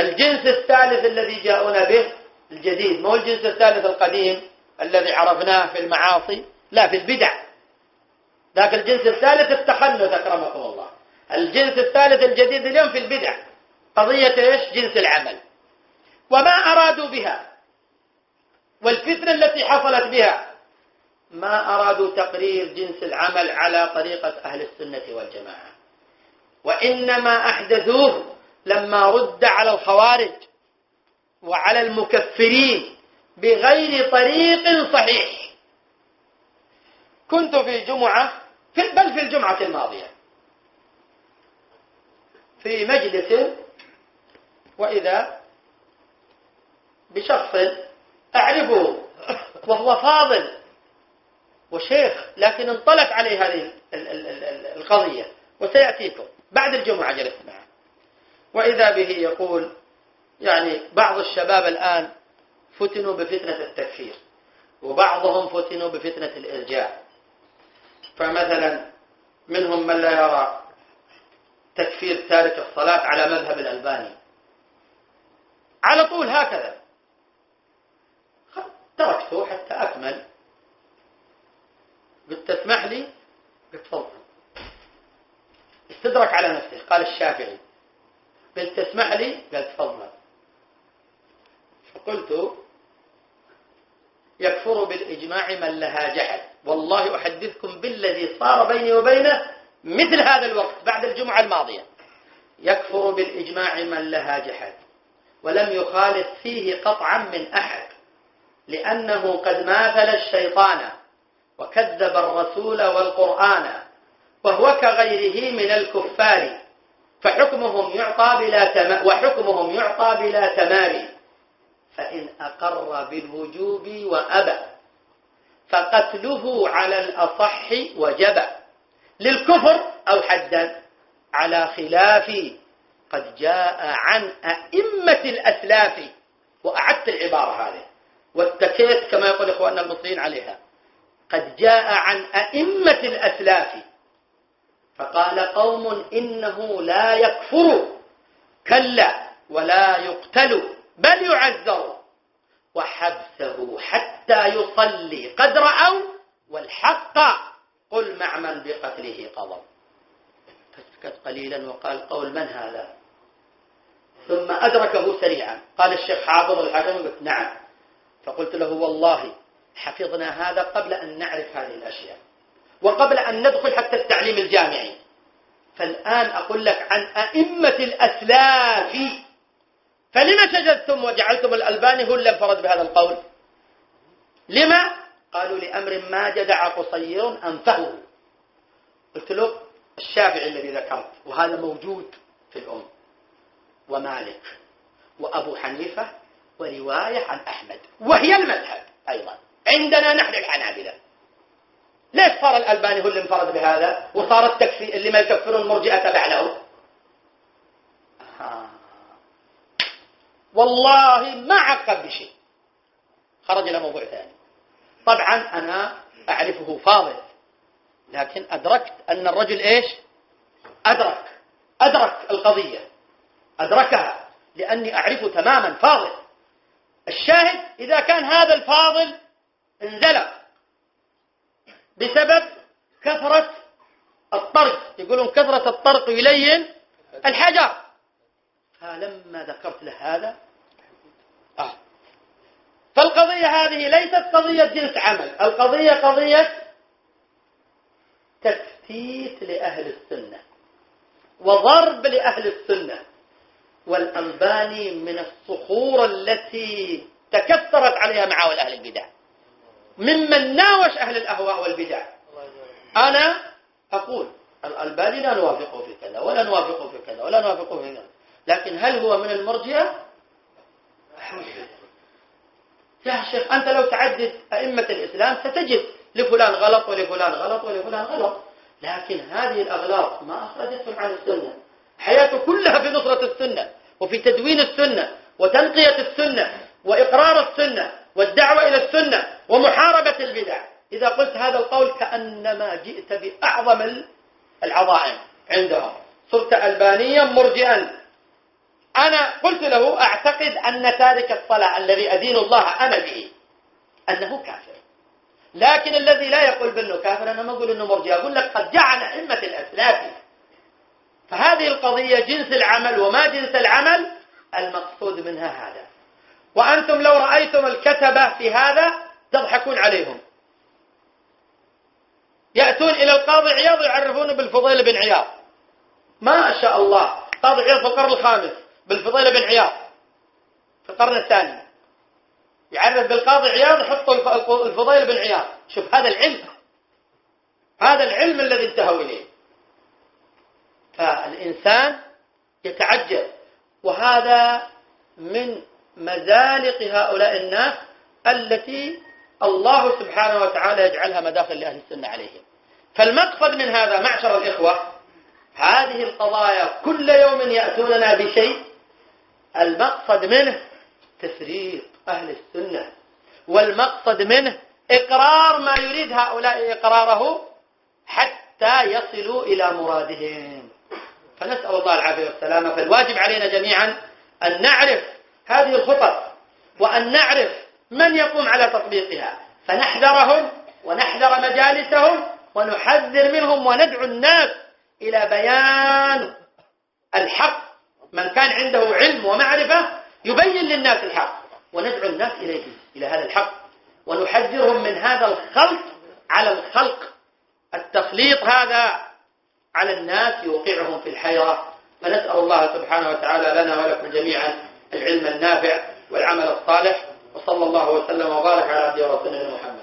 الجنس الثالث الذي جاءنا به الجديد ما هو الجنس الثالث القديم الذي عرفناه في المعاصي لا في البدع. ذاك الجنس الثالث التخنث أكرمكم الله. الجنس الثالث الجديد اليوم في البدع. قضية إيش؟ جنس العمل. وما أرادوا بها. والفتنة التي حصلت بها. ما أرادوا تقرير جنس العمل على طريقة أهل السنة والجماعة. وإنما أحدثوه لما رد على الخوارج وعلى المكفرين بغير طريق صحيح. كنت في جمعة في بل في الجمعة الماضية. في مجلس وإذا بشخص أعرفه وهو فاضل وشيخ لكن انطلق عليه هذه القضية وسيأتيكم. بعد الجمعة جلست معه وإذا به يقول يعني بعض الشباب الآن فتنوا بفتنة التكفير وبعضهم فتنوا بفتنة الإرجاء فمثلا منهم من لا يرى تكفير تارك الصلاة على مذهب الألباني. على طول هكذا. تركته حتى أكمل. قلت تسمح لي؟ قلت تفضل. استدرك على نفسه قال الشافعي قلت تسمح لي؟ قال تفضل. فقلت يكفر بالإجماع من لها جحد. والله أحدثكم بالذي صار بيني وبينه مثل هذا الوقت بعد الجمعة الماضية. يكفر بالإجماع من لها جحد. ولم يخالف فيه قطعا من أحد. لأنه قد ماثل الشيطان وكذب الرسول والقرآن وهو كغيره من الكفار. فحكمهم يعطى بلا تم... وحكمهم يعطى بلا تماري فإن أقر بالوجوب وأبى فقتله على الأصح وجب. للكفر أو حدا على خلاف قد جاء عن أئمة الأسلاف. وأعدت العبارة هذه واتكيت كما يقول إخواننا المصريين عليها. قد جاء عن أئمة الأسلاف. فقال قوم إنه لا يكفر. كلا ولا يقتل بل يعذر وحبسه حتى يصلي قد رأوا والحق. قل مع من بقتله قضوا فسكت قليلا وقال قول من هذا؟ ثم أدركه سريعا. قال الشيخ حافظ الحكم نعم. فقلت له والله حفظنا هذا قبل أن نعرف هذه الأشياء. وقبل أن ندخل حتى التعليم الجامعي. فالآن أقول لك عن أئمة الأسلاف. فلما شجدتم وجعلتم الألباني هو اللي انفرد بهذا القول؟ لما؟ قالوا لأمر ما جدع قصير أنفه. قلت له الشافعي الذي ذكرت وهذا موجود في الأم. ومالك وأبو حنيفة ورواية عن أحمد. وهي المذهب أيضا. عندنا نحن الحنابلة. ليش صار الألباني هو اللي انفرد بهذا؟ وصار التكفير اللي ما يكفرون المرجئة تبع له. آه. والله ما عقب بشيء. خرج إلى موضوع ثاني. طبعا أنا أعرفه فاضل لكن أدركت أن الرجل إيش؟ أدرك أدرك القضية. أدركها لأني أعرفه تماما فاضل. الشاهد إذا كان هذا الفاضل انزلق بسبب كثرة الطرق يقولون كثرة الطرق يلين الحجر. فلما ذكرت له هذا آه. فالقضية هذه ليست قضية جنس عمل القضية قضية تفتيت لأهل السنة وضرب لأهل السنة والأنباني من الصخور التي تكثرت عليها معاول أهل البدع. ممن ناوش أهل الأهواء والبدع. أنا أقول الألباني لا نوافقه في كذا ولا نوافقه في كذا ولا نوافقه في كذا. لكن هل هو من المرجئة؟ يا شيخ أنت لو تعدد أئمة الإسلام ستجد لفلان غلط ولفلان غلط ولفلان غلط. لكن هذه الأغلاط ما أخرجتهم عن السنة. حياته كلها في نصرة السنة وفي تدوين السنة وتنقية السنة وإقرار السنة والدعوة إلى السنة ومحاربة البدع. إذا قلت هذا القول كأنما جئت بأعظم العظائم عندهم صرت ألبانيا مرجئا. أنا قلت له أعتقد أن تارك الصلاة الذي أدين الله أنا به. أنه كافر. لكن الذي لا يقول بأنه كافر أنا ما أقول أنه مرجع أقول لك قد جعل أئمة الأسلاف فهذه القضية جنس العمل وما جنس العمل المقصود منها هذا. وأنتم لو رأيتم الكتبة في هذا تضحكون عليهم. القاضي عياض يعرفون بالفضيل بن عياض. ما شاء الله. قاضي عياض في القرن الخامس بالفضيل بن عياض. في القرن الثاني. يعرف بالقاضي عياض يحطوا الفضيل بن عياض. شوف هذا العلم. هذا العلم الذي انتهوا إليه. فالإنسان يتعجب. وهذا من مزالق هؤلاء الناس التي الله سبحانه وتعالى يجعلها مداخل لأهل السنة عليهم. فالمقصد من هذا معشر الإخوة هذه القضايا كل يوم يأتوننا بشيء المقصد منه تفريق أهل السنة والمقصد منه إقرار ما يريد هؤلاء إقراره حتى يصلوا إلى مرادهم. فنسأل الله العافية والسلامة فالواجب علينا جميعا أن نعرف هذه الخطط وأن نعرف من يقوم على تطبيقها. فنحذرهم ونحذر مجالسهم ونحذر منهم وندعو الناس إلى بيان الحق. من كان عنده علم ومعرفة يبين للناس الحق وندعو الناس إليه إلى هذا الحق. ونحذرهم من هذا الخلط على الخلق. التخليط هذا على الناس يوقعهم في الحيرة. فنسأل الله سبحانه وتعالى لنا ولكم جميعا العلم النافع والعمل الصالح. وصلى الله وسلم وبارك على عبده ورسوله محمد.